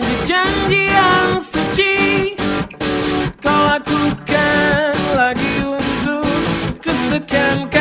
janji-janji yang suci Kau lakukan lagi untuk kesekian kali.